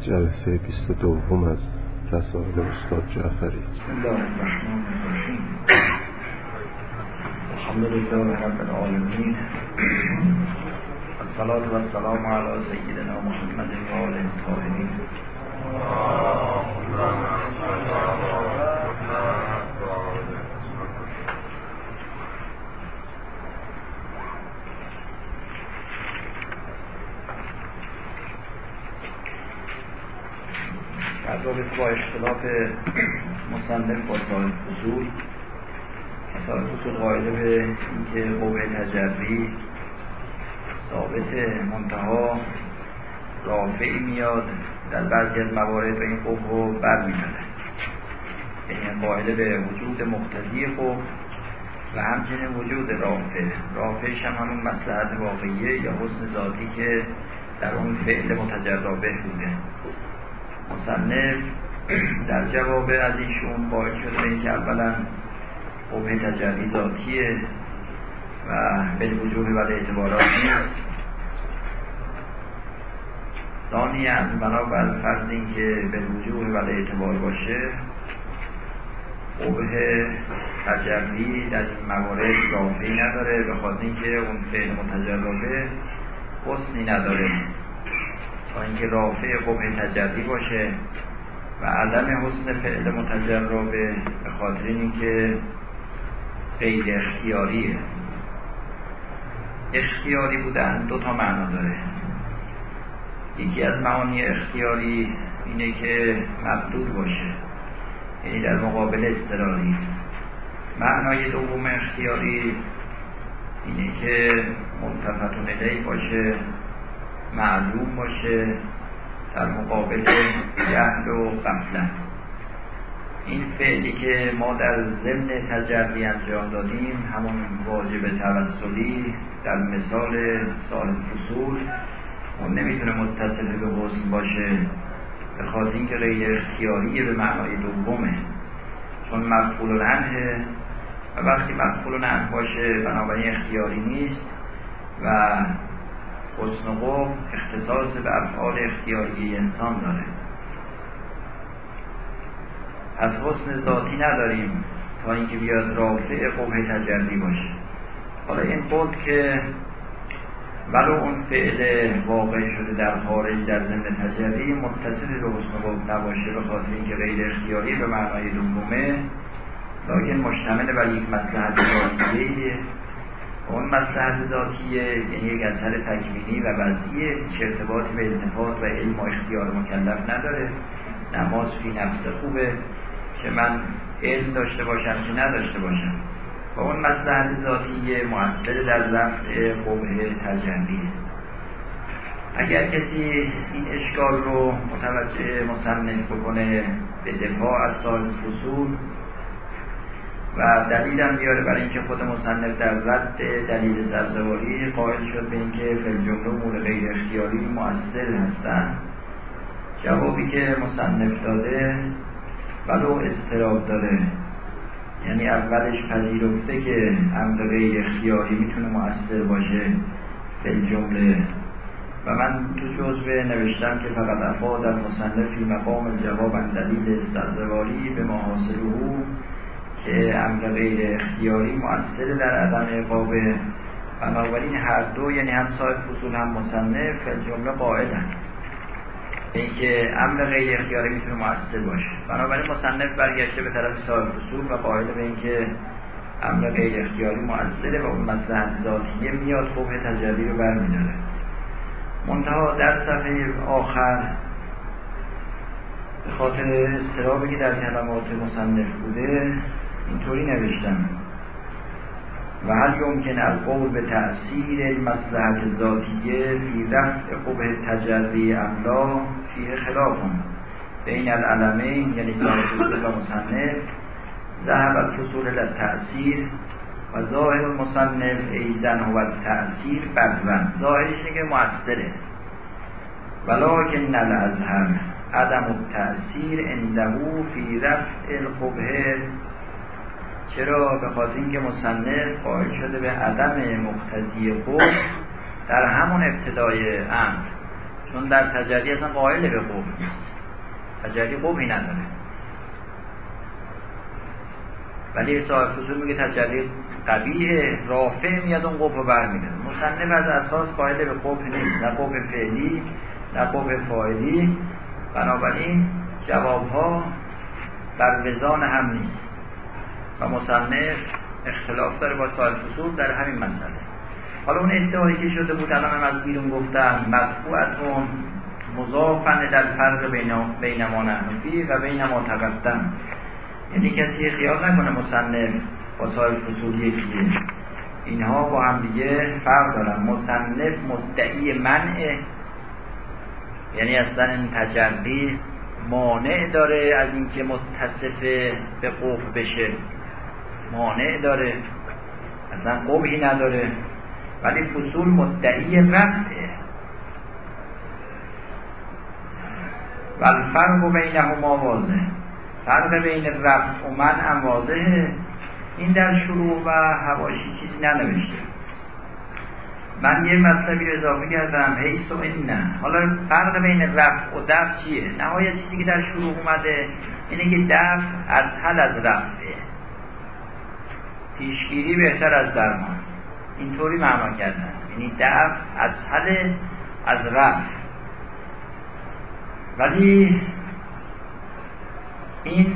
جلسه بیست دوم از رسائل استاد جعفری. الحمد لله رب العالمین. الصلاة و السلام علی سیدنا محمد و آله رابطه با اختلاف مصنف با صاحب فصول صاحب فصول قائله به اینکه قوه تجری ثابت منتها رافعی میاد در بعضی از موارد به این قوه بر میداره یعنی قائله به وجود مقتضی قوه و همچنین وجود رافع. رافعش هم همون مسلحت واقعیه یا حسن ذاتی که در اون فعل متجرا به بوده. مصنف در جواب از ایشون باید شده اینکه اولا قوه تجلی ذاتیه و به وجوه و اعتبارات نیست. ثانیا بنابر فرض اینکه به وجوه و اعتبار باشه قوه تجلی در این موارد رافعی نداره به خاطر اینکه اون فعل متجربه حسنی نداره. تا اینکه رافع قبه تجلی باشه و عدم حسن فعل متجربه به خاطر اینکه غیر اختیاریه. اختیاری بودن دو تا معنا داره. یکی از معانی اختیاری اینه که مبدود باشه یعنی در مقابل استراری معنای دوم اختیاری اینه که ملتفتون الی باشه. معلوم باشه در مقابل جهل و غفلت این فعلی که ما در ضمن تجربی انجام دادیم همون واجب توسلی در مثال صاحب فصول اون نمی‌تونه متصل به حسن باشه به خاطر اینکه غیر اختیاری به معنای دومه. چون مفعول العنه و وقتی مفعول العنه باشه بنابراین اختیاری نیست و حسن و اختصاص به افعال اختیاری انسان داره. از حسن ذاتی نداریم تا اینکه بیاد رافع قوه تجلی باشه. حالا این قول که ولو اون فعل واقع شده در خارج در ضمن تجلی متصل به حسن قوم نباشه به خاطر اینکه غیر اختیاری به معنای دومه لکن مشتمل بر یک مسلحت ذاتیه اون مسلحت ذاتیه یعنی یک اثر تکوینی و وضعیه چه ارتباطی به التفات و علم و اختیار مکلف نداره. نماز فی نفس خوبه. که من علم داشته باشم که نداشته باشم. و اون مسلحت ذاتیه مؤثر در رفع قبه تجلیه اگر کسی این اشکال رو متوجه مصنف بکنه به دفاع از سال فصول و دلیلم بیاره برای اینکه خود مصنف در رد دلیل سرزواری قائل شد به اینکه فلجمله امور غیر اختیاری مؤثر هستن جوابی که مصنف داده ولو استراب داره. یعنی اولش پذیرفته که امر غیر اختیاری می‌تونه مؤثر باشه فلجمله و من تو جزوه نوشتم که فقط افاد در مصنفی مقام الجواب دلیل استرزواری به محاصره که امر غیر اختیاری مؤثر در عدم اقابه بنابراین هر دو یعنی هم صاحب فصول هم مصنف جمله قاعدن. اینکه امر غیر اختیاری می‌تونه مؤثر باشه. بنابراین مصنف برگشته به طرف صاحب فصول و قائل به اینکه امر غیر اختیاری مؤثره و اون مصلحت ذاتیه میاد خوب تجلی رو برمیداره. منتها در صفحه آخر به خاطر استرابی که در کلمات مصنف بوده اینطوری نوشتم. و هل یمکن القول به تأثیر المصلحت ذاتیه فی رفع قبه تجری املا فی خلاف بین العلمین یعنی صاحب و مصنف ذهب الفصول للتأثیر و ظاهر المصنف ایزن هو تأثیر بدون ظاهرش که مؤثره. ولکن الازهر عدم التأثیر اندهو فی رفع القبه چرا به خاطر اینکه مصنف قائل شده به عدم مقتضی خود در همون ابتدای امر چون در تجلی اصلا قائل به قوم نیست. تجلی قومی نداره. ولی صاحب فصول میگه تجلی قبیه رافع میاد اون قوم رو برمیداره. مصنف از اساس قائل به قوم نیست. نه قوم فعلی نه قوم فاعلی. بنابراین جواب ها بر وزان هم نیست. و مصنف اختلاف داره با صاحب فصول در همین مسئله. حالا اون ادعایی که شده بود الان از بیرون گفتم مدفوعتون مضافن در فرق بین ما نحنفی و بین ما تقدم. یعنی کسی خیال نکنه مصنف با صاحب فصول یکیه. اینها با هم دیگه فرق دارن. مصنف مدعی منع یعنی اصلا این تجربی مانع داره از اینکه متصف به قوف بشه. مانع داره. اصلا قبحی نداره. ولی فصول مدعی رفته و الفرق بینهما واضح. فرق بین رفت و من هم واضحه. این در شروع و هواشی چیزی ننوشته. من یه مطلبی رو اضافه کردم. حیث و این نه حالا فرق بین رفت و دفع چیه؟ نهایت چیزی که در شروع اومده اینه که دفع از حل از رفته پیشگیری بهتر از درمان. اینطوری معنا کردن. یعنی دفع از حل از رفت ولی این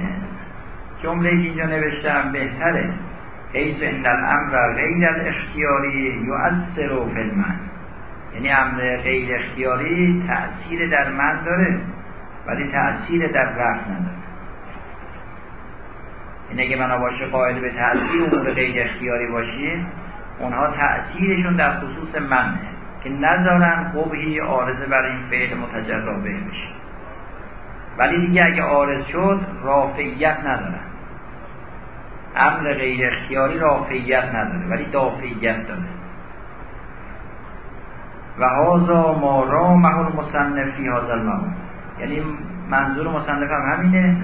جمله که اینجا نوشتم بهتره. حیث ان الامر غیر الاختیاری یؤثر فی المن یعنی امر غیر اختیاری تأثیر در من داره ولی تأثیر در رفت نداره. این اگه من باشه قائل به تأثیر امور غیر اختیاری باشی اونها تأثیرشون در خصوص منه که نذارن قبهی آرزه برای این فعل متجربه بشه. ولی دیگه اگه آرز شد رافعیت ندارن امر غیر اختیاری رافعیت نداره ولی دافعیت داره. و هازا ما رامه المصنف فی هذا یعنی منظور مصنف هم همینه.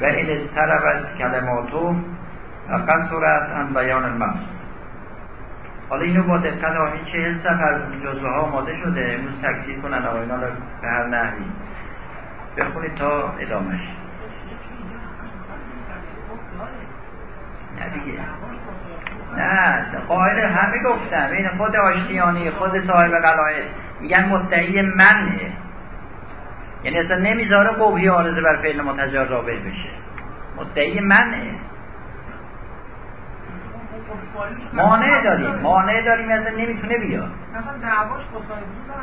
و این استربت کلماتو و قصرت ان بیان المقصود حالا اینو با دقت آمین چهل سفر جزوه ها آماده شده امروز تکثیر کنن آقاینا رو به هر نحوی. بخونید تا ادامش نه دیگه. نه قائل همه گفتم این خود آشتیانی خود صاحب قلائل میگن مدعی منه. یعنی اصلا نمی‌ذاره قوهی آرزه بر فعل متجر رابع بشه. مدعی منه. مانع داریم. مانع داریم اصلا نمی‌تونه بیاد. مثلا دعواش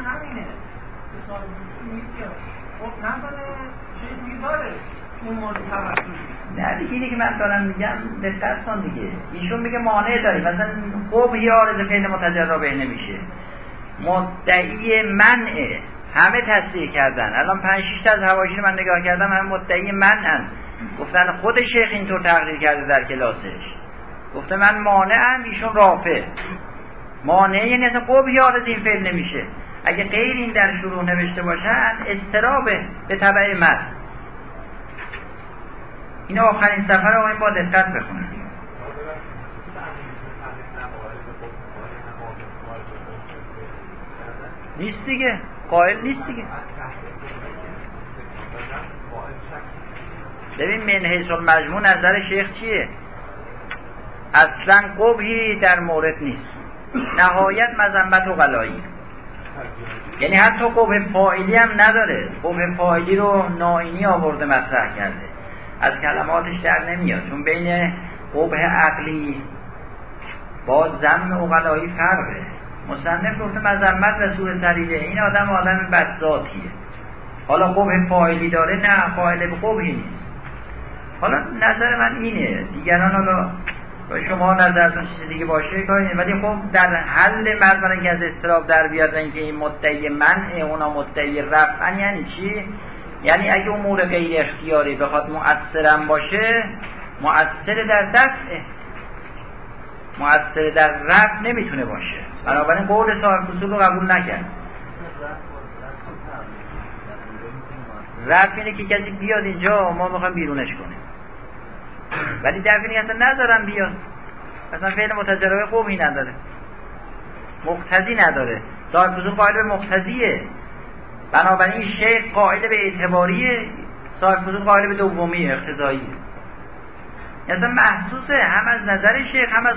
همینه. خب نه دیگه اینی که من دارم میگم دقت کن دیگه. ایشون میگه مانع داری مثلا خوب یه آرز فعل متجر به نمیشه. مدعی منعه. همه تصدیق کردن. الان پنج شیش از هواشی من نگاه کردم همه مدعی منعن گفتن خود شیخ اینطور تقریر کرده در کلاسش. گفته من مانعم ایشون رافع. مانع یعنی اصلا قوب یارز این فعل نمیشه. اگه غیر این در شروع نوشته باشن استرابه به طبع مد این آخرین سفر آقایین با دقت بخونن نیست دیگه. قائل نیست دیگه. ببین من حیث مجموع نظر شیخ چیه؟ اصلا قبهی در مورد نیست. نهایت مذمت و غلایی. یعنی حتی قبه فائلی هم نداره. قبه فائلی رو ناینی آورده مطرح کرده. از کلماتش در نمیاد. چون بین قبه عقلی با زم اقلایی فرقه. مصنف گفته مذمت رسول سریده این آدم آدم بدذاتیه. حالا قبه فایلی داره؟ نه فایل به قبهی نیست. حالا نظر من اینه. دیگران حالا شما نظرتون چیز دیگه باشه کاری ولی خب در حل مرد که از استراب در بیاد اینکه این مدعی منع اونا مدعی رفعن یعنی چی؟ یعنی اگه امور غیر اختیاری بخواد مؤثرم باشه مؤثر در دفعه. مؤثر در رفع نمی‌تونه باشه. بنابراین قول صاحب اصول رو قبول نکرد. رفع اینه که کسی بیاد اینجا ما می‌خوایم بیرونش کنیم. ولی دفعه اصلا نذارم بیاد اصلا فعل متجربه قومی نداره. مقتضی نداره. صاحب اصول قائل به مقتضیه. بنابراین شیخ قائل به اعتباری صاحب فضول قائل به دومی اقتضایی اصلا محسوسه. هم از نظر شیخ هم از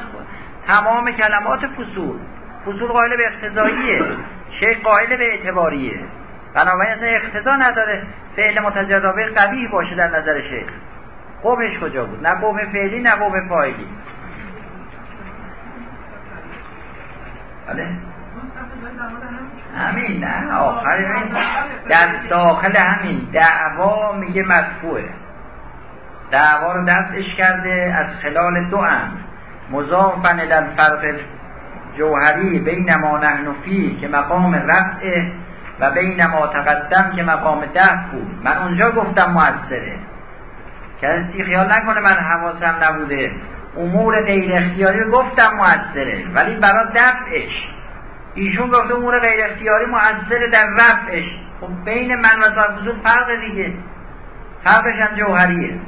تمام کلمات فصول. فصول قائل به اقتضاییه. شیخ قائل به اعتباریه. بنابراین اصلا اقتضا نداره. فعل متجربه قوی باشه در نظر شیخ. قبهش کجا بود؟ نه قبه فعلی نه قبه فاعلی. بله. همین نه آخر در داخل همین. دعوا میگه مدفوعه. دعوا رو دفعش کرده از خلال دو امر. مضافن در فرق جوهری بین ما نحن که مقام رفع و بین ما تقدم که مقام دفع بود. من اونجا گفتم موثره. کسی خیال نکنه من حواسم نبوده. امور غیر اختیاری گفتم موثره ولی برای دفعش. ایشون گفته امور غیر اختیاری موثره در رفعش. خب بین من و صاحب حضور فرق دیگه. فرقش هم جوهریه.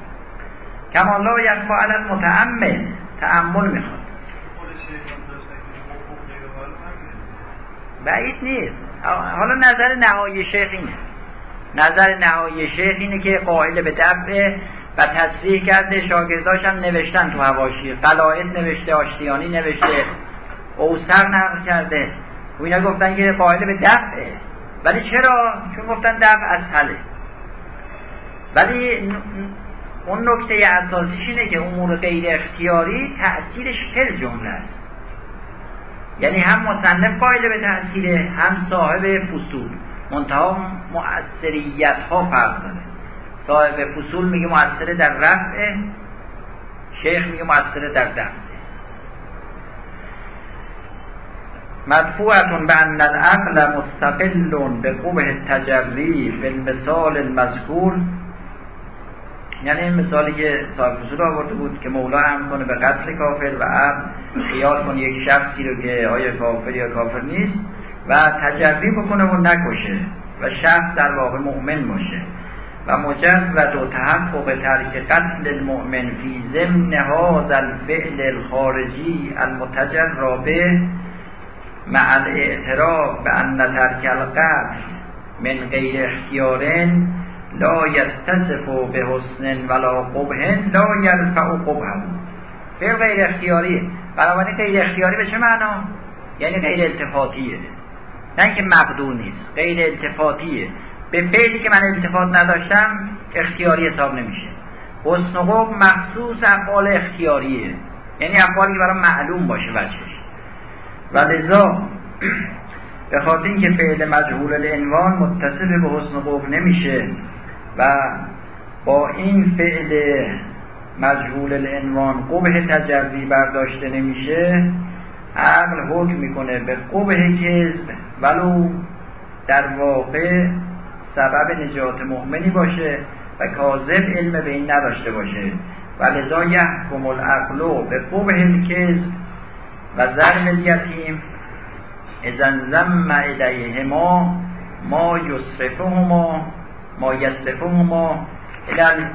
کما لا یکفا علی متعمل تعمل می‌خواد. بعید نیست. حالا نظر نهایی شیخ اینه. نظر نهایی شیخ اینه که قائل به دفع و تصریح کرده شاگرداش هم نوشتن تو هواشی قلائد نوشته آشتیانی نوشته. اوسر نقل کرده. و اینا گفتن که قائل به دفعه. ولی چرا؟ چون گفتن دفع از حله. ولی اون نکته اساسیش اینه که امور غیر اختیاری تأثیرش فل جمله است. یعنی هم مصنف قائل به تأثیر هم صاحب فصول. منتها مؤثریت ها فرق داره. صاحب فصول میگه مؤثره در رفع شیخ میگه مؤثره در دفع. مدفوعتون به ان العقل مستقل به قبه تجری به المثال المذکور. یعنی این مثالی که صاحب فصول آورده بود که مولا هم کنه به قتل کافر و خیال کنه یک شخصی رو که آیا کافر یا کافر نیست و تجری بکنه و نکشه و شخص در واقع مؤمن باشه. و مجرد و تحقق ترک قتل المؤمن فی ضمن هذا الفعل الخارجی المتجر به مع الاعتراف به ان ترک القتل من غیر اختیار لا یتصف به حسن ولا قبه لا یرفع قبه فعل غیر اختیاری. بنابراین غیر اختیاری به چه معنا؟ یعنی غیر التفاتیه. نه اینکه مقدور نیست غیر التفاتیه. به فعلی که من التفات نداشتم اختیاری حساب نمیشه. حسن قب مخصوص افعال اختیاریه. یعنی افعالی که برای معلوم باشه بچهش و لذا به خاطر اینکه فعل مجهول العنوان متصف به حسن قب نمیشه و با این فعل مجهول العنوان قبه تجربی برداشته نمیشه عقل حکم می‌کنه به قبه کذب ولو در واقع سبب نجات مؤمنی باشه و کاذب علم به این نداشته باشه. و لذا یحکم العقل به قبه الکذب و ظلم الیتیم. اذن زم الیهما ما یصرفهما ما یصرفهما. الى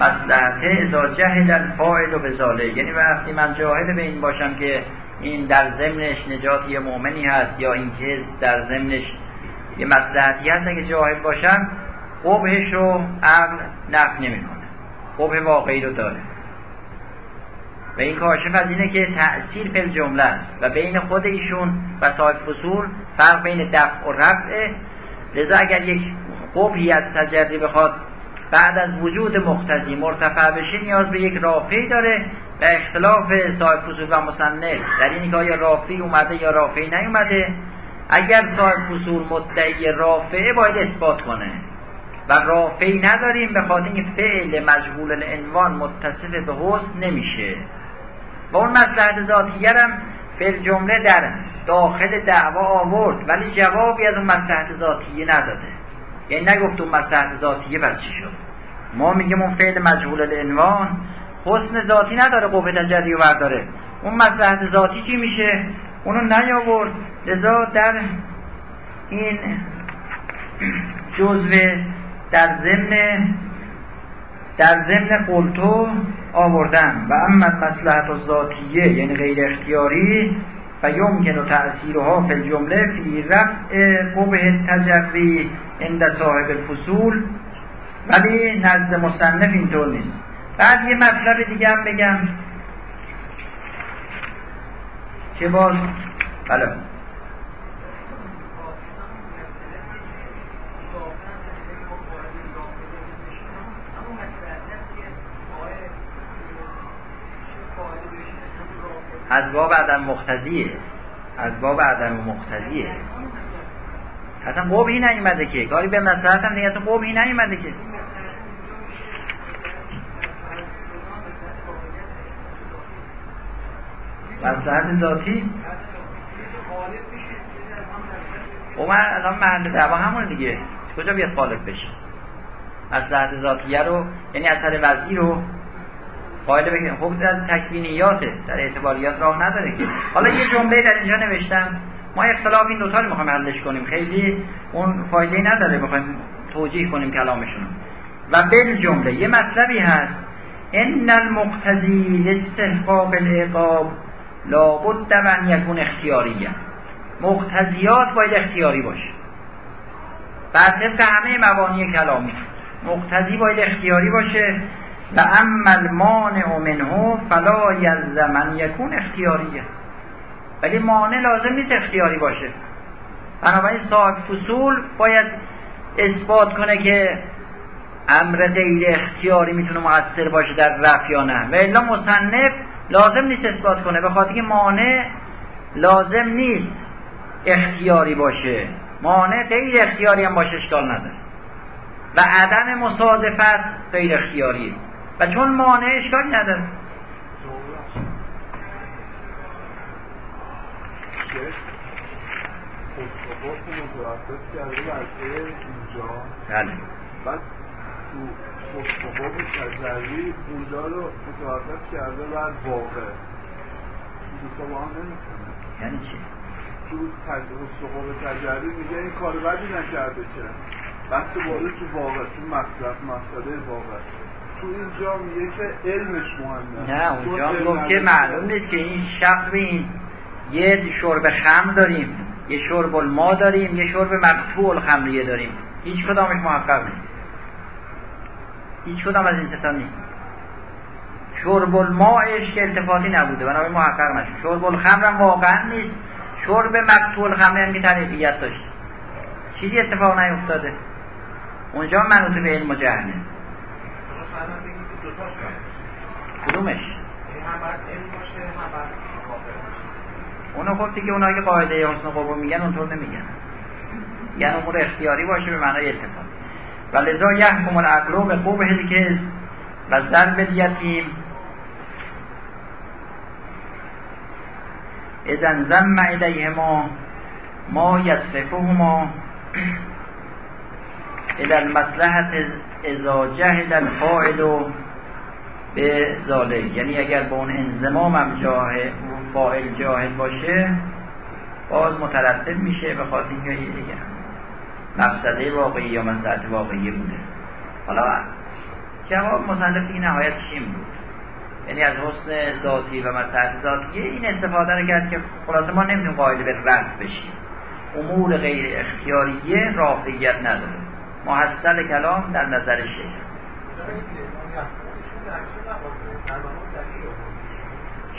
مصلحت اذا جهل الفاعل به ذاله یعنی وقتی من جاهل به این باشم که این در ضمنش نجات یه مؤمنی هست یا این که در ضمنش یه مصلحتی هست اگه جاهل باشم قبهش رو عقل نفع نمی‌کنه. قبه واقعی رو داره. و این کاشف از اینه که تأثیر فل جمله است. و بین خود ایشون و صاحب فصول فرق بین دفع و رفعه لذا اگر یک قبهی از تجری بخواد بعد از وجود مختزی مرتفع بشه نیاز به یک رافعی داره و اختلاف صاحب فصول و مصنف در اینی که آیا رافعی اومده یا رافعی نیومده؟ اگر صاحب فصول مدعی رافعه باید اثبات کنه و رافعی نداریم به خاطر این فعل مجهول العنوان متصف به حسن نمیشه. و اون مصلحت ذاتیه هم فعل جمله در داخل دعوا آورد ولی جوابی از اون مصلحت ذاتیه نداده. یعنی نگفت اون مصلحت ذاتیه پس چی شد؟ ما میگیم اون فعل مجهول العنوان حسن ذاتی نداره قوه تجری و برداره. اون مصلحت ذاتی چی میشه؟ اونو نیاورد. لذا در این جزوه در ضمن در ضمن قلتو آوردن. و اما مسلحت ذاتیه یعنی غیر اختیاری و یمکن و تأثیرها فی الجمله فی رفع قبه تجری. عند صاحب الفصول ولی نزد مصنف اینطور نیست. بعد یه مطلب دیگه هم بگم که باز بله. از باب عدم مختزیه از باب عدم مختزیه اصلا قبحی نیومده که. کاری به مسلحت هم دیگه اصلا قبحی نیومده که. مسلحت ذاتی؟ من الان محل دعوا همون دیگه. کجا بیاد غالب بشه؟ مسلحت ذاتیه رو یعنی اثر وضعی رو. قائل بگیم خب در تکوینیاته در اعتباریات راه نداره که. حالا یه جمله در اینجا نوشتم. ما اختلاف این دوتا رو می‌خوایم حلش کنیم. خیلی اون فایده نداره. بخوایم توجیه کنیم کلامشون و بل جمله یه مطلبی هست. ان المقتضی لاستحقاق العقاب لابد من یکون اختیاریه مقتضیات باید اختیاری باشه. بر طبق همه مبانی کلامی. مقتضی باید اختیاری باشه. و اما المانع منه فلا یلزم یکون اختیاریه ولی مانع لازم نیست اختیاری باشه. بنابراین صاحب فصول باید اثبات کنه که امر غیر اختیاری می‌تونه مؤثر باشه در رفع یا نه. و الا مصنف لازم نیست اثبات کنه. به خاطر که مانع لازم نیست اختیاری باشه. مانع غیر اختیاری هم باشه اشکال نداره. و عدم مصادفت غیر اختیاریه و چون مانع اشکالی نداره. بله. بعد تو مصطفاب تجربی اونجا رو متوقف کرده بعد واقع. دوستا با هم یعنی چی؟ تو مصطفاب تجربی میگه این کار بدی نکرده که. بحث بوده تو واقع تو مصرف مسئله واقع. تو اینجا میگه که علمش مهمه. نه اونجا گفت که معلوم نیست که این شخص این یه شرب خم داریم یه شرب ما داریم یه شرب مقتول خمریه داریم. هیچ کدامش محقق نیست. هیچ کدام از این ستا نیست. شرب الماعش که التفاتی نبوده بنابراین محقق نشد. شرب الخمر هم واقعا نیست. شرب مقتول خمری هم که طریقیت داشت. چیزی اتفاق نیفتاده. اونجا منوط به علم و جهنه کدومش؟ اونو خب دیگه اونایی که قاعده حسن قبول میگن اونطور نمیگن. یعنی امور اختیاری باشه به معنای اتفاق. و لذا یحکم العقل به قبح الکز و ضرب الیتیم. اذن زم الیهما ما یصرفهما الى المصلحت اذا جهل الفاعل به ذالک. یعنی اگر با اون انزمام هم جاه فاعل جاهل باشه باز مترتب میشه به خاطر اینکه دیگه مقصده واقعی یا مصلحت واقعی بوده. حالا جواب مصنف دیگه نهایتش این بود؟ یعنی از حسن ذاتی و مصلحت ذاتی این استفاده رو کرد که خلاصه ما نمی‌تونیم قائل به رد بشیم. امور غیر اختیاریه رافعیت نداره. محصل کلام در نظر شیخ.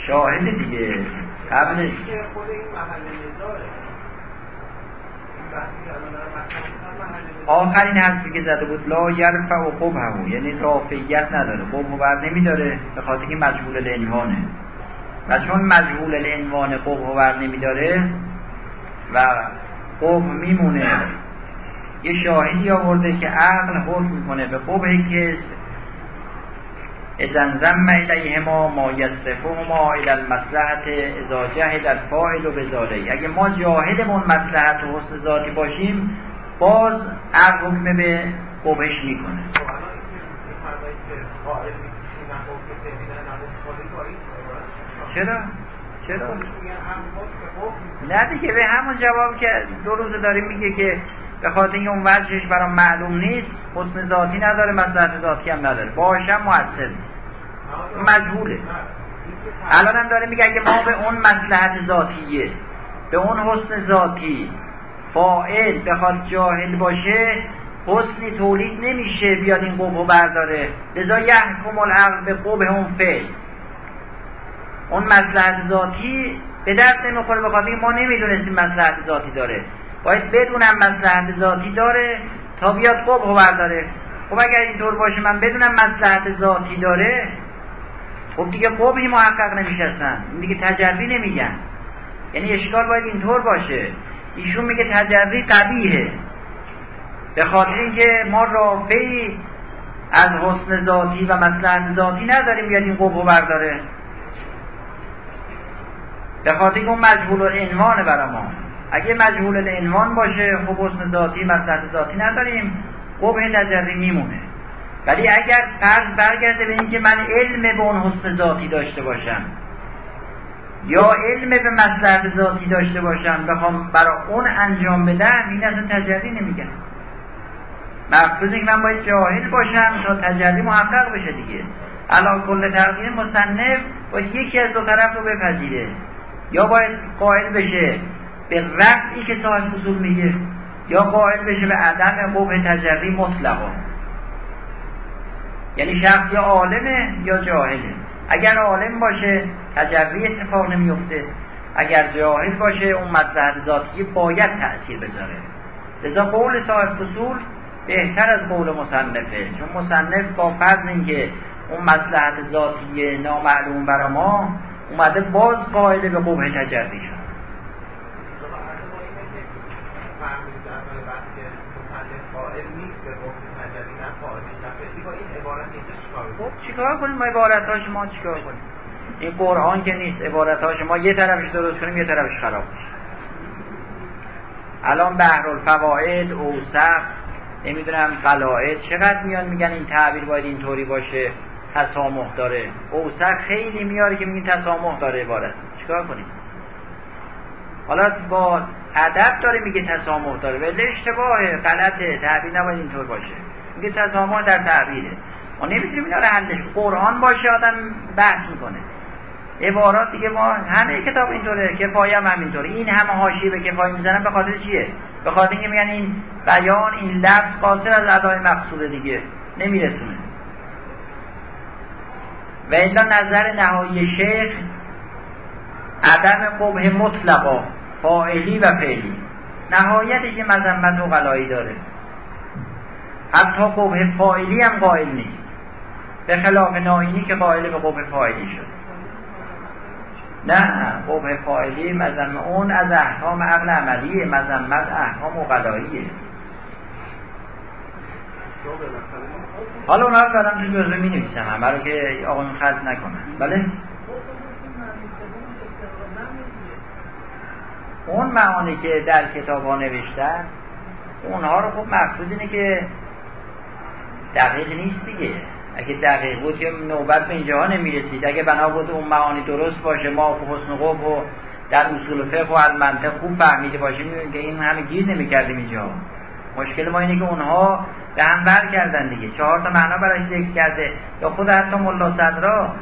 شاهد دیگه. قبلش آخرین حرفی که زده بود لا یرفع و قب همون یعنی رافعیت نداره. قب بر نمیداره به خاطر که مجهول الانوانه و چون مجهول الانوان قب بر نمیداره و قب میمونه یه شاهدی آورده که عقل حکم می‌کنه به قبه که اذن زم الیهما ما یصفهما الى المصلحت اذا جهل الفاعل و بذاله اگه ما جاهل اون مصلحت و حسن ذاتی باشیم باز عقل حکم به قبهش می‌کنه چرا؟ چرا؟ نه دیگه به همون جواب که دو روز داریم میگه که به خاطر اینکه اون وجهش برام معلوم نیست حسن ذاتی نداره مصلحت ذاتی هم نداره. باشم مؤثر نیست. مجهوله. الان هم داره میگه اگه ما به اون مصلحت ذاتیه. به اون حسن ذاتی. فائل بخواد جاهل باشه حسنی تولید نمیشه بیاد این قبه برداره. لذا یحکم العقل به قبه اون فعل. اون مسلحت ذاتی به دست نمی‌خوره بخاطر ما نمی‌دونستیم مسلحت ذاتی داره. باید بدونم مسلحت ذاتی داره تا بیاد قبه برداره. خب اگر اینطور باشه من بدونم مسلحت ذاتی داره خب دیگه قبهی محقق نمیشستن. دیگه تجربی نمیگن. یعنی اشکال باید اینطور باشه. ایشون میگه تجربی قبیهه به خاطر اینکه ما رافعی از حسن ذاتی و مسلحت ذاتی نداریم بیاد این قبه برداره. به خاطر اون مجهول العنوان برای ما. اگه مجهول العنوان باشه خب حسن ذاتی مسلحت ذاتی نداریم قبه تجربی میمونه. ولی اگر فرض برگرده به اینکه من علم به اون حسن ذاتی داشته باشم یا علم به مسلحت ذاتی داشته باشم بخوام برای اون انجام بدم این اصلا تجربی نمیگن مقصود که من باید جاهل باشم تا تجلی محقق بشه دیگه. الان کل تقدیر مصنف باید یکی از دو طرف رو بپذیره. یا باید قائل بشه به رفعی که صاحب فصول میگه یا قائل بشه به عدم قبه تجری مطلقا. یعنی شخص یا عالمه یا جاهله. اگر عالم باشه تجری اتفاق نمیفته اگر جاهل باشه اون مطلب ذاتی باید تأثیر بذاره. لذا قول صاحب فصول بهتر از قول مصنفه. چون مصنف با فرض اینکه اون مسلحت ذاتی نامعلوم برا ما اومده باز قائل به قبه تجری شد. خب چیکار کنیم؟ ما عبارت ها شما چیکار کنیم؟ این قرآن که نیست عبارت ها شما یه طرفش درست کنیم یه طرفش خراب میشه. الان بحر الفواید اوصف نمی‌دونم قلائد چقدر میان میگن این تعبیر باید اینطوری باشه؟ تسامح داره. اوسق خیلی میاره که میگن تسامح داره عبارت. چیکار کنیم؟ حالا با ادب داره میگه تسامح داره. ولی اشتباهه غلطه. تعبیر نباید اینطور باشه. میگه تسامح در تعبیره. ما نمی‌تونیم اینا رو حلش قرآن باشه آدم بحث می‌کنه. عبارات دیگه ما همه کتاب اینطوره کفایه هم همینطوره. این همه حاشیه به کفایه می‌زنن به خاطر چیه؟ به خاطر اینکه میگن این بیان این لفظ قاصر از ادای مقصود دیگه. نمیرسونه. و الا نظر نهایی شیخ عدم قبه مطلقا فائلی و فعلی. نهایتی که مذمت و غلایی داره. حتی قبه فائلی هم قائل نیست. به خلاف ناینی که قائل به قبه فائلی شد. نه قبه فائلی مذمت اون از احکام عقل عملیه مذمت احکام و غلاییه حالا اونا رو دارم تو جزوه می نویسم همه رو که آقایون خلط نکنن. بله؟ اون معانی که در کتاب ها نوشتن اونها رو خب مقصود اینه که دقیق نیست دیگه. اگه دقیق بود که نوبت به اینجاها نمی‌رسید. اگه بنا بود اون معانی درست باشه ما خب حسن قب و در اصول فقه و از منطق خوب فهمیده باشیم که این همه گیر نمی‌کردیم اینجا. مشکل ما اینه که اونها به هم بر کردن دیگه. چهار تا معنا براش ذکر کرده. یا خود حتی ملا صدرا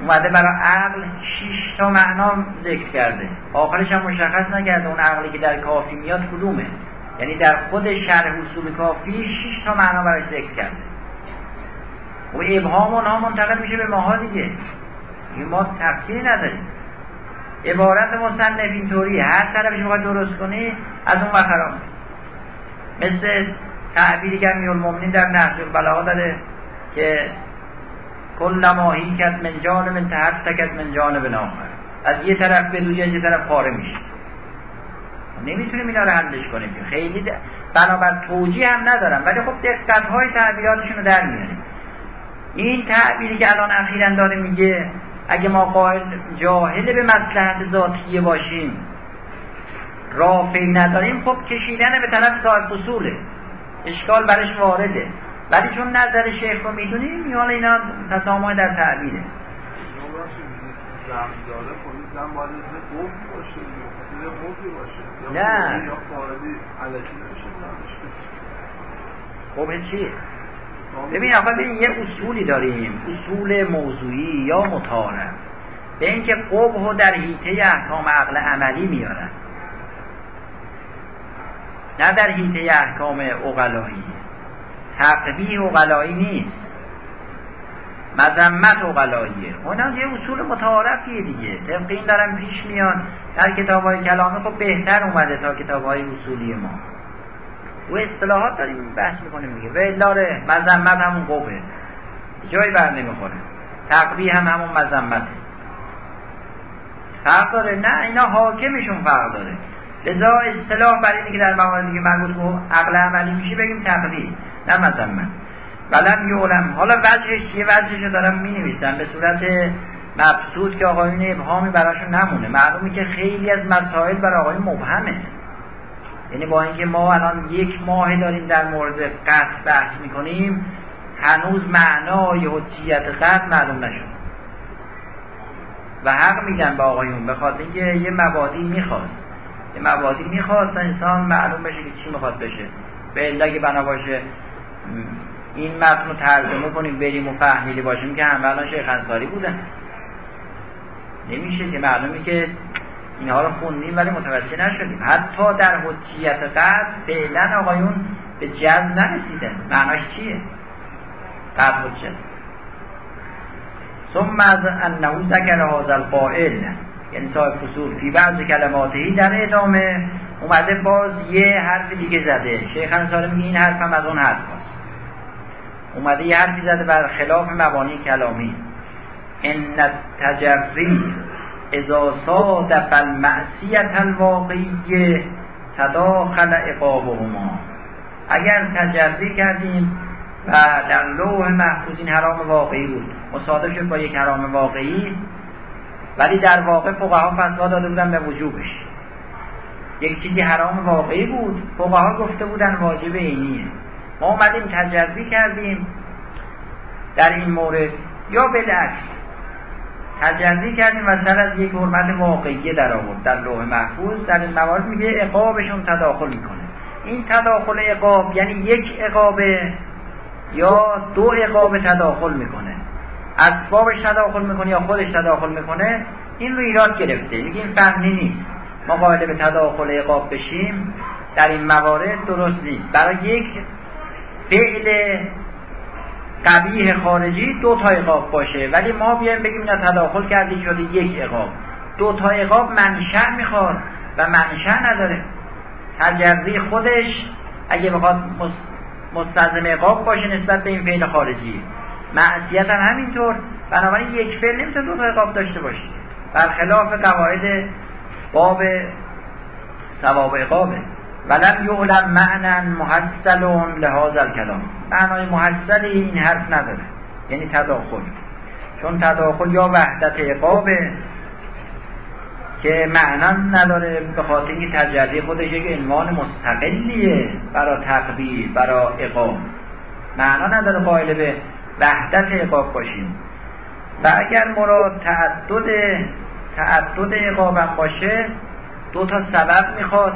اومده برای عقل شش تا معنا ذکر کرده. آخرش هم مشخص نکرده اون عقلی که در کافی میاد کدومه. یعنی در خود شرح اصول کافی شش تا معنا براش ذکر کرده. و ابهام اونها منتقل میشه به ماها دیگه این ما تفسیری نداریم. عبارت مصنف اینطوری هر طرفش می‌خواد درست کنی از اون خراب مثل تعبیری که امیر المومنین در نهج البلاغه داره که کل ما کت من جانب من تکت من جانب ناخر از یه طرف به دوی یه طرف پاره میشه. نمی‌تونیم اینا رو حلش کنیم خیلی بنابر توجیه هم ندارم. ولی خب دقت های تعبیراتشون رو در میاریم. این تعبیری که الان اخیرا داره میگه اگه ما قائل جاهل به مسلحت ذاتیه باشیم رافعی نداریم خب کشیدن به طرف صاحب اصوله. اشکال برش وارده. ولی چون نظر شیخ رو می‌دونیم حالا اینا تسامح در تعبیره. نه. خب چیه؟ ببین ببین یه اصولی داریم. اصول موضوعی یا متارم به اینکه قبه در حیطه احکام عقل عملی میارن. نه در حیطه احکام اقلایی. تقبیه اقلایی نیست. مذمت اقلاییه. اونا یه اصول متعارفیه دیگه. طبق این دارم پیش میان. در کتاب های کلامی خب بهتر اومده تا کتاب های اصولی ما. و اصطلاحات داریم بحث می‌کنیم دیگه. و لاره مذمت همون قبه جایی بر نمی‌خوره. تقبیه هم همون مذمته. فرق داره؟ نه اینا حاکمشون فرق داره. لذا اصطلاح برای اینکه در مواردی که مربوط به عقل عملی میشه بگیم تقدیر نه مذمت. ولم یعلم. حالا وجهش یه وجهش رو دارم می به صورت مبسوط که آقایون ابهامی براشون نمونه. معلومه که خیلی از مسائل برای آقایون مبهمه. یعنی با اینکه ما الان یک ماه داریم در مورد قطع بحث می‌کنیم هنوز معنای حجیت قطع معلوم نشد. و حق میگن به آقایون به اینکه یه مبادی می‌خواست. یه مبادی می‌خواست انسان معلوم بشه که چی می‌خواد بشه. به اگه بنا باشه این متن رو ترجمه کنیم بریم و فهمیده باشیم که همه الان شیخ انصاری بودن. نمیشه که معلومه که اینها رو خوندیم ولی متوجه نشدیم. حتی در حجیت قد فعلا آقایون به جز نرسیدن معناش چیه؟ قد حجت. ثم از انه ذکر هذا القائل. یعنی صاحب فصول فی بعض کلماتهی در ادامه اومده باز یه حرف دیگه زده. شیخ انصاری میگه این حرف هم از اون حرف هست. اومده یه حرفی زده بر خلاف مبانی کلامی. ان تجری اذا صادف المعصیت الواقعی تداخل عقابهما اگر تجری کردیم و در لوح محفوظ این حرام واقعی بود. مصادف شد با یک حرام واقعی ولی در واقع فقها فتوا داده بودن به وجوبش. یک چیزی حرام واقعی بود. فقها گفته بودن واجب اینیه. ما اومدیم تجربی کردیم در این مورد. یا بالعکس تجربی کردیم و سر از یک حرمت واقعی در آورد. در لوح محفوظ در این موارد میگه اقابشون تداخل می‌کنه. این تداخل اقاب یعنی یک اقابه یا دو اقاب تداخل می‌کنه. اسبابش تداخل می‌کنه یا خودش تداخل می‌کنه؟ این رو ایراد گرفته. میگه این فهمی نیست. ما قائل به تداخل اقاب بشیم در این موارد درست نیست. برای یک فعل قبیه خارجی دو تا اقاب باشه. ولی ما بیایم بگیم نه تداخل کردی شده یک اقاب دو تا اقاب منشأ می‌خواد و منشأ نداره. تجربی خودش اگه بخواد مستلزم اقاب باشه نسبت به این فعل خارجی. معصیت هم همینطور. بنابراین یک فعل نمی‌تونه دو تا اقاب داشته باشه. برخلاف قواعد باب ثواب اقابه ولم یعلم معنا محصل لحاظ الکلام. معنای محصل این حرف نداره. یعنی تداخل. چون تداخل یا وحدت اقابه که معنا نداره به خاطر اینکه تجلی خودش یک عنوان مستقلیه برای تقبیل برای اقام معنا نداره قائل به وحدت اقاب باشیم. و اگر مراد تعدد تعدد اقابم باشه دو تا سبب می‌خواد.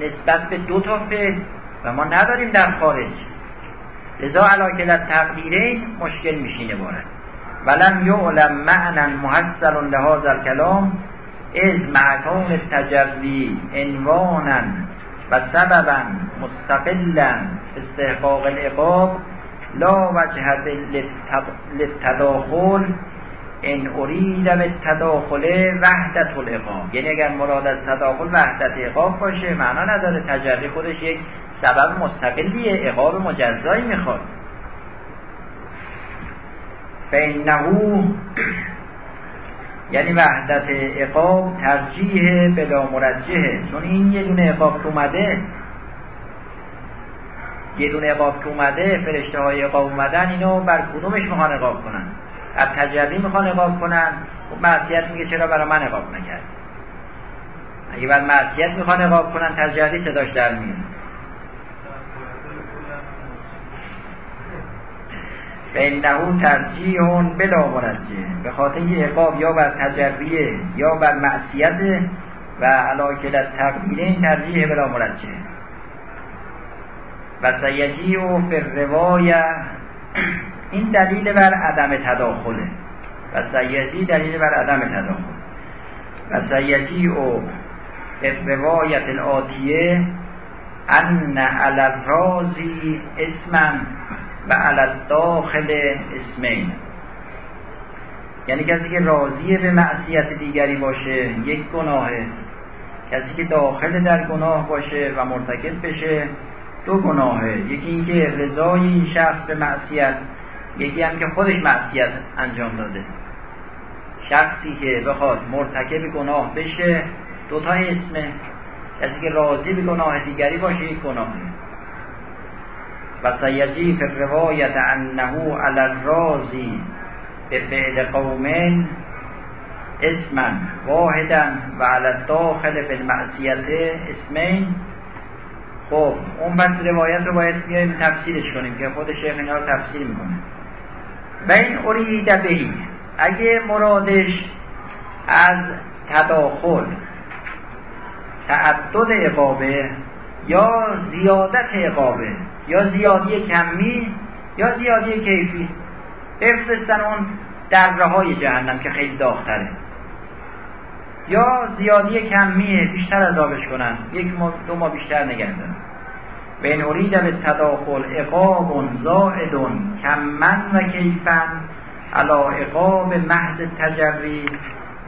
نسبت به دو تا فعل و ما نداریم در خارج. لذا علاکه در تقدیره مشکل میشینه بارد. ولم یعلم معنا محصل لهذا الکلام از معکون تجری عنوانا و سببا مستقلا استحقاق العقاب لا وجه للتداخل ان ارید به تداخل وحدت العقاب یعنی اگر مراد از تداخل وحدت عقاب باشه معنا نداره. تجری خودش یک سبب مستقلیه عقاب مجزایی می‌خواد. فانه یعنی وحدت عقاب ترجیح بلا مرجحه. چون این یه دونه عقاب که اومده یه دونه عقاب که اومده فرشته های عقاب اومدن اینو بر کدومش می‌خوان عقاب کنن؟ از تجربی می‌خوان عقاب کنن خب معصیت میگه چرا برای من عقاب نکرد؟ اگه بر معصیت می‌خوان عقاب کنن تجربی صداش در میاد؟ فانه ترجیح بلا مرجه به خاطر یه عقاب یا بر تجربیه یا بر معصیت و علاکل تقدیرین ترجیح بلا مرجه و سیجی و روایه این دلیل بر عدم تداخله. و سیجی دلیل بر عدم تداخل و سیجی و روایت الاتیه ان علی الرازی اسما و علی داخل اسمین. یعنی کسی که راضی به معصیت دیگری باشه یک گناهه. کسی که داخل در گناه باشه و مرتکب بشه دو گناهه. یکی اینکه رضای این شخص به معصیت یکی هم که خودش معصیت انجام داده. شخصی که بخواد مرتکب گناه بشه دوتا اسمه. کسی که راضی به گناه دیگری باشه یک گناهه و سیجی فی روایت انه علی الرازی به فعل قومن اسما واحدا و علی داخل بالمعصیت اسمین. خب اون پس روایت رو باید بیایم تفسیرش کنیم که خود شیخ اینا رو تفسیر می‌کنه. و این ارید بهی اگه مرادش از تداخل تعدد اقابه یا زیادت اقابه یا زیادی کمی یا زیادی کیفی. بفرستن اون دره های جهنم که خیلی داختره یا زیادی کمیه بیشتر عذابش کنن. یک ما دو ما بیشتر نگردن به این تداخل اقاب زائد کمن و کیفن علا اقاب محض تجری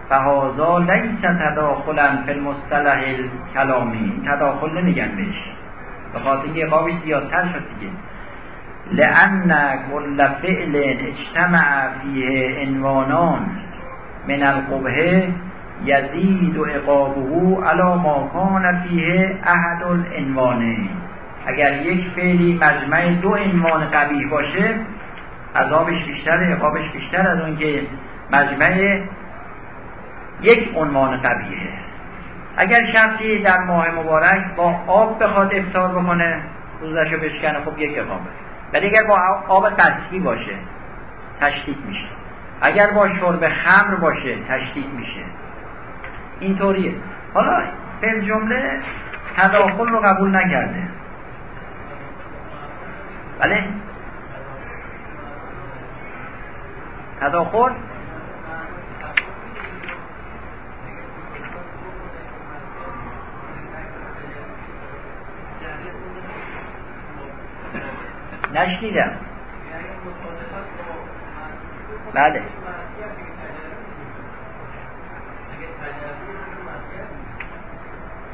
فهازا لیس تداخلا فی المصطلح کلامی تداخل نمیگن بهش. به خاطر اینکه اقابش زیادتر شد دیگه. لأن كل فعل اجتمع فیه عنوانان. من القبه یزید و عقابه علا ما کان فیه احد العنوانه اگر یک فعلی مجمع دو عنوان قبیح باشه عذابش بیشتر عقابش بیشتر از اون که مجمع یک عنوان قبیه اگر شخصی در ماه مبارک با آب بخواد افطار بکنه روزش رو بشکنه خب یک اقامه. ولی اگر با آب قصبی باشه تشدید میشه. اگر با شرب خمر باشه تشدید میشه. اینطوریه. حالا به جمله تداخل رو قبول نکرده. بله؟ تداخل نشنیدم. بله.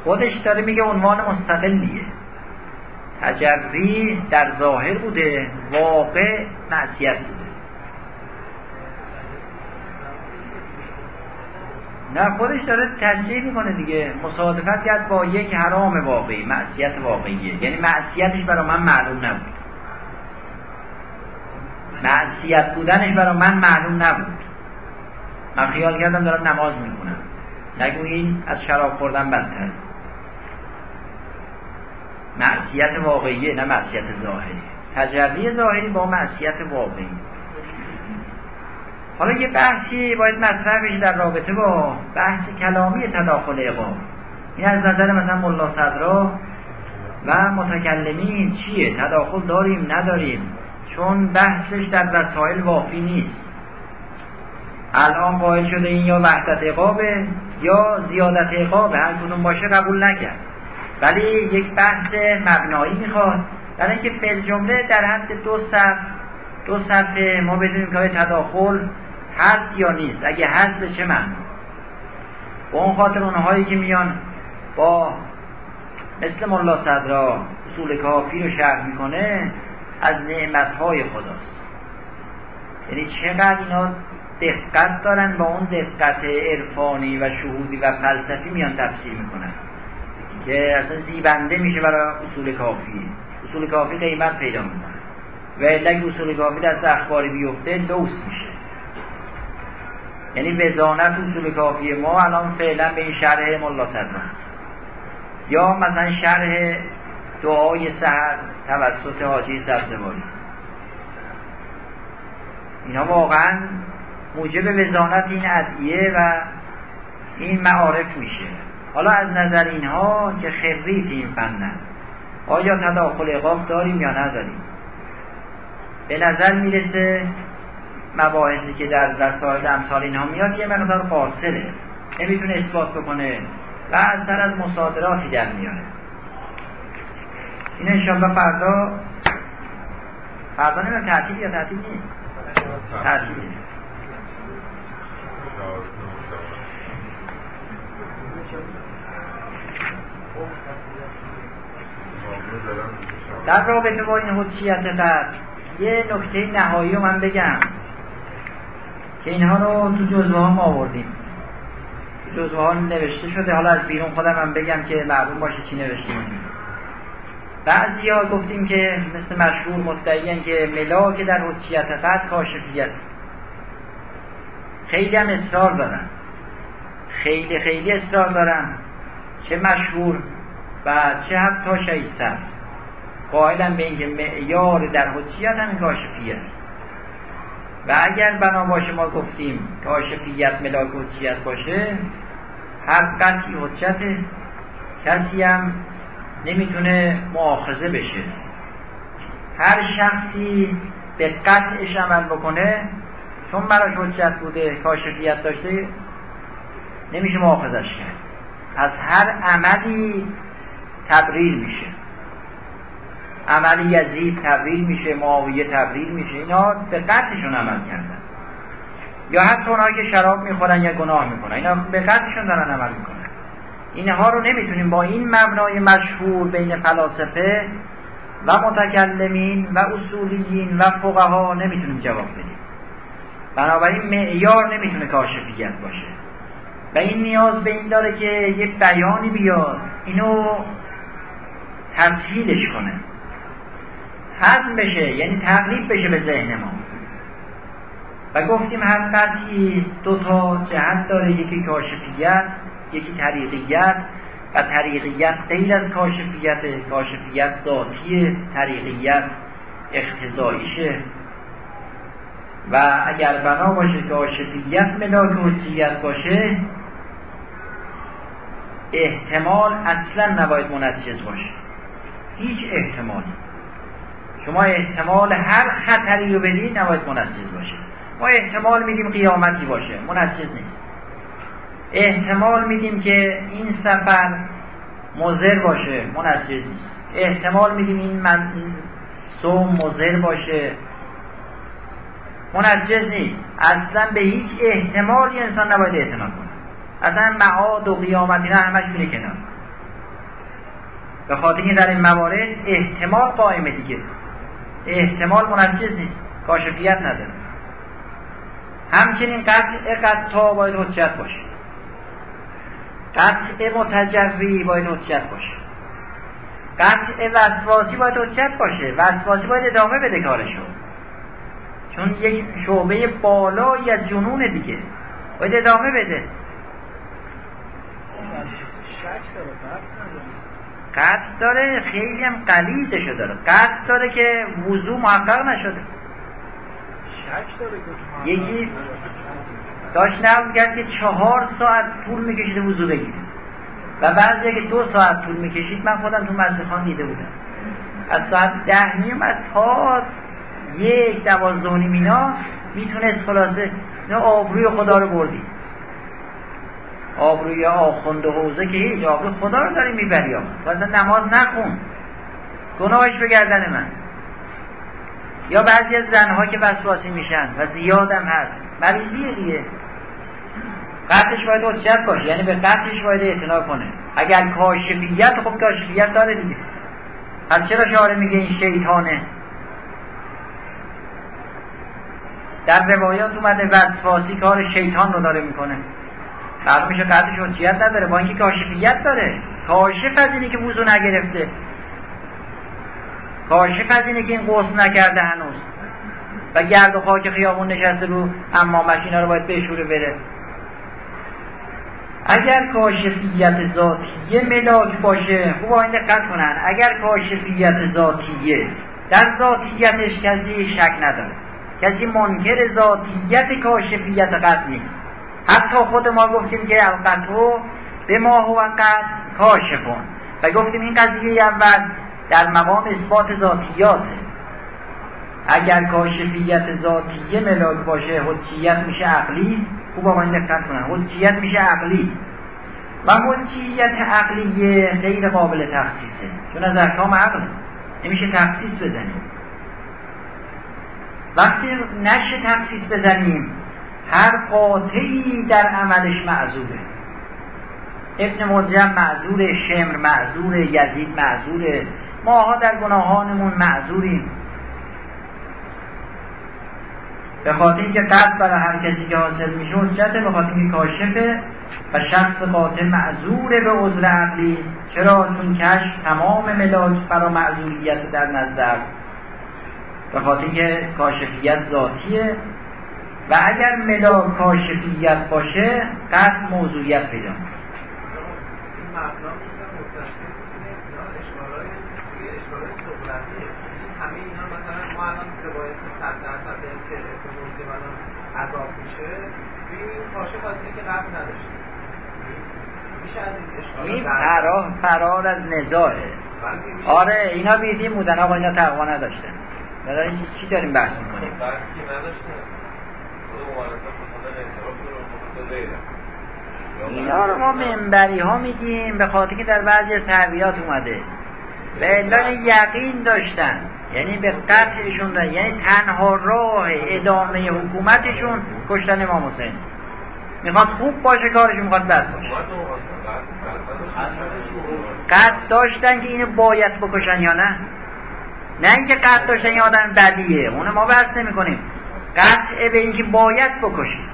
خودش داره میگه عنوان مستقلیه. تجری در ظاهر بوده واقع معصیت بوده. نه خودش داره تصریح می‌کنه دیگه. مصادفت کرد با یک حرام واقعی معصیت واقعیه. یعنی معصیتش برای من معلوم نبود. معصیت بودنش برای من معلوم نبود. من خیال کردم دارم نماز می‌کنم نگو این از شراب خوردن بدتر. معصیت واقعیه نه معصیت ظاهری. تجربی ظاهری با معصیت واقعی. حالا یه بحثی باید مطرح بشه در رابطه با بحث کلامی تداخل اقام این از نظر مثلا ملا صدرا و متکلمین چیه؟ تداخل داریم نداریم؟ چون بحثش در رسائل وافی نیست. الان قائل شده این یا وحدت اقابه یا زیادت اقابه. هر کدوم باشه قبول نکرد. ولی یک بحث مبنایی می‌خواد. برای اینکه فل جمله در حد دو صف دو صفحه ما بدونیم که تداخل هست یا نیست. اگه هست به چه معنی؟ با اون خاطر اونهایی که میان با مثل ملا صدرا اصول کافی رو شرح می‌کنه از نعمتهای خداست. یعنی چقدر اینا دقت دارن با اون دقت عرفانی و شهودی و فلسفی میان تفسیر می‌کنن. که اصلا زیبنده میشه برای اصول کافی. اصول کافی قیمت پیدا می‌کنه. و اگه اصول کافی دست اخباری بیفته دوست میشه. یعنی وزانت اصول کافی ما الان فعلا به این شرح ملا صدراست یا مثلا شرح دعای سهر توسط حاجی سبزواری. اینا واقعا موجب وزانت این ادعیه و این معارف میشه. حالا از نظر اینها که خریت این فنن آیا تداخل اقاف داریم یا نداریم؟ به نظر می‌رسه مباحثی که در رسائل امثال اینها میاد یه مقدار فاصله. نمی‌تونه اثبات بکنه و از سر از مصادراتی در میاره. این انشاءالله فردا فردا نمیم تعطیل یا تعطیل نیست؟ در رابطه با این حجیت قد یه نکته نهایی رو من بگم که اینها رو تو جزوه ها ما آوردیم. جزوه ها نوشته شده حالا از بیرون خودم من بگم که معلوم باشه چی نوشتیم. بعضی ها گفتیم که مثل مشهور مدعیان که ملاک در حجیت قد کاشفیت. خیلی هم اصرار دارن. خیلی خیلی اصرار دارن. چه مشهور و چه حتی شیستر. قائلن به اینکه معیار در حجیت هم کاشفیت و اگر بنا باشه ما گفتیم کاشفیت ملاک حجیت باشه هر قطعی حجت کسی هم نمی‌تونه معاخذه بشه. هر شخصی به قطعش عمل بکنه چون براش حجت بوده کاشفیت داشته نمیشه معاخذش کرد. از هر عملی تبریل میشه. عمل یزید تبریل میشه معاویه تبریل میشه اینا به قطعشون عمل کردن. یا حتی اونهایی که شراب می‌خورن یا گناه می‌کنن اینا به قطعشون دارن عمل می‌کنن. اینها رو نمی‌تونیم با این مبنای مشهور بین فلاسفه و متکلمین و اصولیین و فقها نمی‌تونیم جواب بدیم. بنابراین معیار نمی‌تونه کاشفیت باشه. و این نیاز به این داره که یه بیانی بیاد اینو تمثیلش کنه. هضم بشه یعنی تقریب بشه به ذهن ما. و گفتیم هر قطعی دو تا جهت داره یکی کاشفیت یکی طریقیت. و طریقیت غیر از کاشفیت کاشفیت ذاتی طریقیت اختزاییشه و اگر بنا باشه کاشفیت ملاک حجیت باشه احتمال اصلا نباید منجز باشه. هیچ احتمالی. شما احتمال هر خطری رو بدید نباید منجز باشه. ما احتمال میدیم قیامتی باشه. منجز نیست. احتمال میدیم که این سفر مزر باشه. منجز نیست. احتمال میدیم این من سوم مزر باشه. منجز نیست. اصلا به هیچ احتمالی انسان نباید اعتنا کنه. اصلا معاد و قیامت اینا همش میره کنار. به خاطر این در این موارد احتمال قائمه دیگه. احتمال منجز نیست. کاشفیت نداره. همچنین قطع قطع باید حجت باشه. قطع متجری باید حجت باشه. قطع وسواسی باید حجت باشه. وسواسی باید ادامه بده کارشو. چون یک شعبه بالایی از جنون دیگه. باید ادامه بده. قطع داره خیلی هم قلیزشو داره. قطع داره که وضوع محقق نشده. شک داره یکی داشت نقل کرد که چهار ساعت طول میکشیده وضو بگیره و بعضی که دو ساعت طول می‌کشید من خودم تو مسجد خان دیده بودم. از ساعت ده میومد تا یک دوازده مینا می‌تونست خلاصه نه آبروی خدا رو بردی. آبروی آخوند و حوزه که هیچ آبروی خدا رو داری می‌بری آقا نماز نخون. گناهش به گردن من. یا بعضی از زنها که وسواسی میشن و زیادم هست. مریضیه دیگه. قطعش باید حجت باشه. یعنی به قطعش باید اعتنا کنه. اگر کاشفیت خب کاشفیت داره دیگه. پس چرا شعاره میگه این شیطانه؟ در روایات اومده وسواسی کار شیطان رو داره می‌کنه. فرق میشه قطعش حجیت نداره. با اینکه کاشفیت داره. کاشف از اینه که وضو نگرفته. کاشف از اینه که این قصد نکرده هنوز. و گرد و خاک خیابون نشسته رو اما مشینا رو باید بشوره بره. اگر کاشفیت ذاتیه ملاک باشه خوب این دقت کنن. اگر کاشفیت ذاتیه در ذاتیتش کسی شک نداره. کسی منکر ذاتیت کاشفیت قد نیست. حتی خود ما گفتیم که القطو به ما هو قد کاشفون و گفتیم این قضیه اول در مقام اثبات ذاتیاته اگر کاشفیت ذاتیه ملاک باشه حجیت میشه عقلی. خوب با این دقت کنن. حجیت میشه عقلی. و حجیت عقلیه غیر قابل تخصیصه. چون از احکام عقل. نمیشه تخصیص بزنیم. وقتی نشه تخصیص بزنیم هر قاطعی در عملش معذوره. ابن ملجم معذور شمر معذور یزید معذوره ماها در گناهانمون معذوریم. به خاطر اینکه قصد برای هر کسی که حاصل میشه حجته به خاطر اینکه کاشفه و شخص قاطع معذوره به عذر عقلی چرا؟ چون کشف تمام ملاک برای معذوریت در نظر. به خاطر اینکه کاشفیت ذاتیه. و اگر ملاک کاشفیت باشه قصد موضوعیت پیدا الان عذاب میشه این کاشف از که قبل نداشته این فرار فرار از نزاعه. آره اینا بیدیم بودن آقا اینا تقوا نداشتن. برای چی داریم بحث می‌کنیم؟ اینا رو ما منبری ها میگیم به خاطر که در بعضی تربیات اومده. به اعلان یقین داشتن. یعنی به قطعشون دارن یعنی تنها راه ادامه حکومتشون کشتن امام حسین. می‌خواد خوب باشه کارش می‌خواد بد باشه. قد داشتن که اینو باید بکشن یا نه؟ نه اینکه قد داشتن یه آدم بدیه. اون ما بحث نمی کنیم قطعه به اینکه باید بکشیم.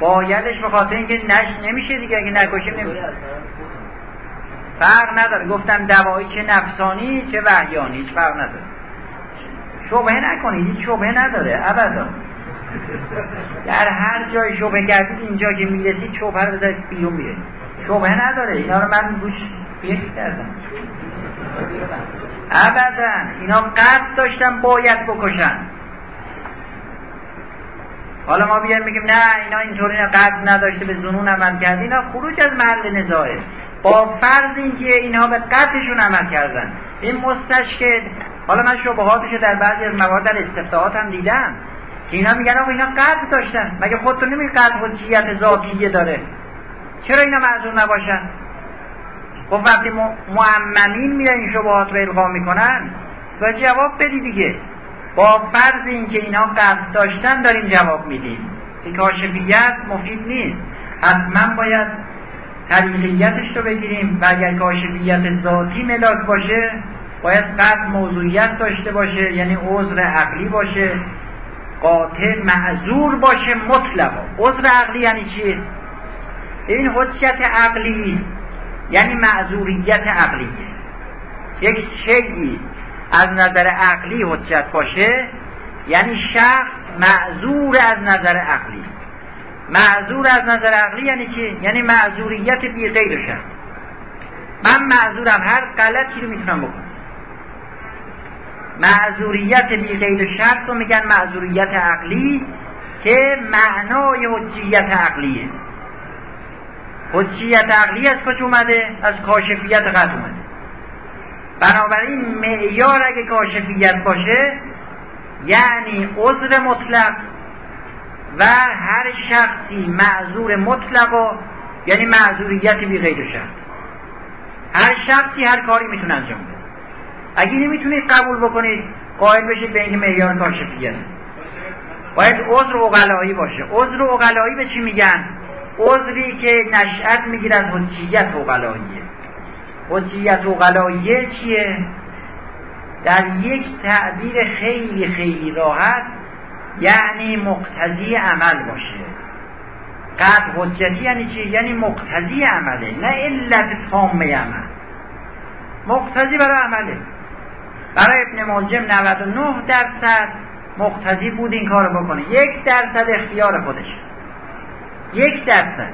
بایدش به خاطر اینکه نش نمیشه دیگه اگه نکشیم نمیشه فرق نداره. گفتم دوایی چه نفسانی چه وحیانی هیچ فرق نداره. شبه نکنید هیچ شبه نداره ابدا. در هر جای شبه کردید اینجا که می‌رسید شبه رو بذارید بیرون بیارید. شبه نداره. اینا رو من گوش بیش کردم. ابدا. اینا قصد داشتن باید بکشن. حالا ما بیایم میگیم نه اینا اینطوری نه قصد نداشته به زنون عمل کرد. اینا خروج از محل نزاعه با فرض اینکه اینها به قطعشون عمل کردن. این مستشکل حالا من شبهاتشو در بعضی از موارد در استفتاحات هم دیدم. که اینا میگن آقا اینا قطع داشتن. مگه خودتون نمیگه قطع حجیت ذاتیه داره؟ چرا اینا معذور نباشن؟ خب وقتی معممین میرن این شبهات رو القا می‌کنن و جواب بدی دیگه. با فرض اینکه اینا قصد داشتن داریم جواب میدیم. این کاشفیت مفید نیست. حتما باید طریقیتش رو بگیریم و اگر کاشفیت ذاتی ملاک باشه باید قصد موضوعیت داشته باشه یعنی عذر عقلی باشه. قاطع معذور باشه مطلقا. عذر عقلی یعنی چی؟ این حجت عقلی یعنی معذوریت عقلیه یک شیعی از نظر عقلی حجت باشه یعنی شخص معذور از نظر عقلی. معذور از نظر عقلی یعنی چی؟ یعنی معذوریت بی غیر من معذورم هر غلطی رو می‌تونم بکنم. معذوریت بی غیر شرط رو میگن معذوریت عقلی که معنای حجیت عقلیه. حجیت عقلی از کجا اومده؟ از کاشفیت قد اومده. بنابراین معیار اگه کاشفیت باشه یعنی عذر مطلق و هر شخصی معذور مطلق و یعنی معذوریت بی غیر شرط. هر شخصی هر کاری می‌تونه انجام بده. اگه نمی‌تونید قبول بکنید قائل بشید به اینکه معیار کاشفیت باید عذر اقلایی باشه. عذر اقلایی به چی میگن؟ عذری که نشأت می‌گیره از حجیت اقلاییه. حجیت اقلاییه چیه؟ در یک تعبیر خیلی خیلی راحت یعنی مقتضی عمل باشه. قد حجتی یعنی چی؟ یعنی مقتضی عمله نه علت تامه عمل. مقتضی برای عمله. برای ابن ملجم 99 درصد مقتضی بود این کارو بکنه. یک درصد اختیار خودش یک درصد.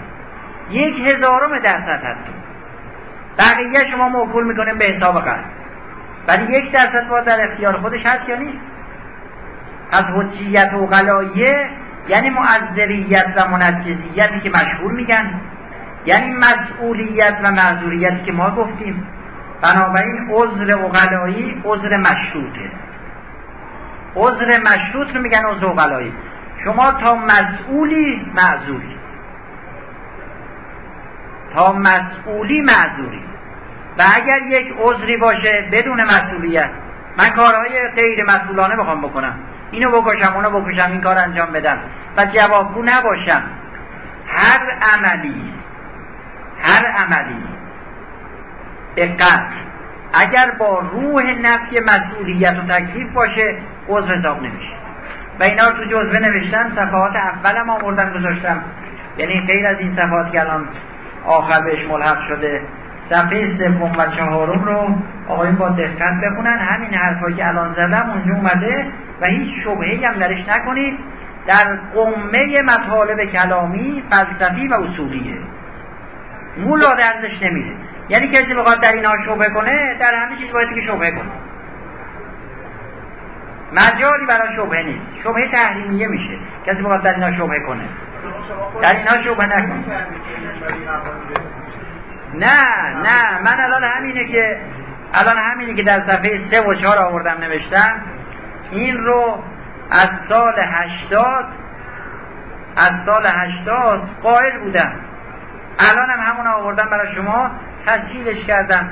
یک هزارم درصد حتی. بقیه شما موکول می‌کنیم به حساب قرد ولی یک درصد باید در اختیار خودش هست یا نیست؟ از حجیت و غلایه یعنی معذریت و منجزیتی که مشهور میگن یعنی مسئولیت و معذوریتی که ما گفتیم. بنابراین عذر اقلایی عذر مشروطه. عذر مشروط رو میگن عذر اقلایی شما تا مسئولی معذوری. تا مسئولی معذوری. و اگر یک عذری باشه بدون مسئولیت من کارهای غیر مسئولانه بخوام بکنم. اینو بکشم اونو بکشم این کار انجام بدم. و جوابگو نباشم. هر عملی هر عملی قطع اگر با روح نفی مسئولیت و تکلیف باشه عضو حساب نمیشه. و اینا تو جزوه نوشتم صفحات اولم آوردن گذاشتم. یعنی غیر از این صفحات که الان آخر بهش ملحق شده. صفحه سوم و چهارم رو آقایون با دقت بخونن. همین حرفایی که الان زدم اونجا اومده و هیچ شبهه هم درش نکنید. در قمه مطالب کلامی فلسفی و اصولیه. مولا درزش نمیده. یعنی کسی بخواد در اینها شبه کنه در همه چیز باید که شبه کنه. مجالی برای شبهه نیست. شبهه تحریمیه میشه. کسی بخواد در اینها شبهه کنه. در اینها شبهه نکنه. نه نه من الان همینه که الان همینه که در صفحه سه و چهار آوردم نوشتم. این رو از سال هشتاد از سال هشتاد قائل بودم. الان هم همون آوردم برای شما تسهیلش کردم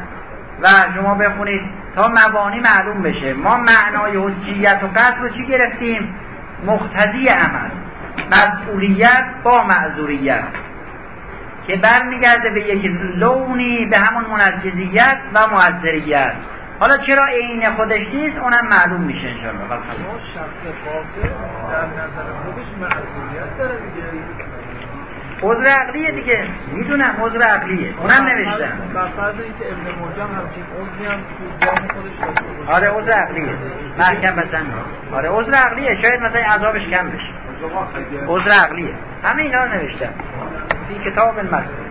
و شما بخونید تا مبانی معلوم بشه. ما معنای حجیت و قصد رو چی گرفتیم؟ مختزی عمل. مسئولیت با معذوریت. که برمیگرده به یک لونی به همون منجزیت و معذریت. حالا چرا عین خودش نیست؟ اونم معلوم میشه انشاءالله. در نظر خودش معذوریت داره دیگه. عذر عقلیه دیگه. می‌دونم عذر عقلیه. اونم نوشتم فرض اینکه ابن مرجم همچین عذری هم تو ذهن خودش داشته باشه. آره عذر عقلیه. محکم مثلا آره عذر عقلیه. شاید مثلا عذابش کم بشه. عذر عقلیه. همه اینا رو نوشتم این کتاب المسئول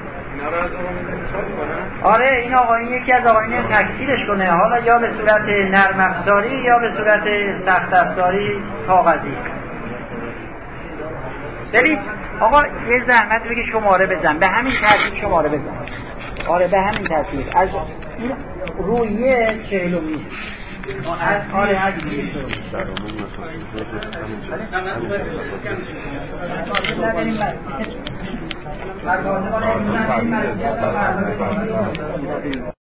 آره این آقایون یکی از آقایون تکثیرش کنه. حالا یا به صورت نرم افزاری یا به صورت سخت افزاری کاغذی. ببین آقا یه زحمت بگی شماره بزن. به همین ترتیب شماره بزن. آره به همین ترتیب. از رویه چهلومی آره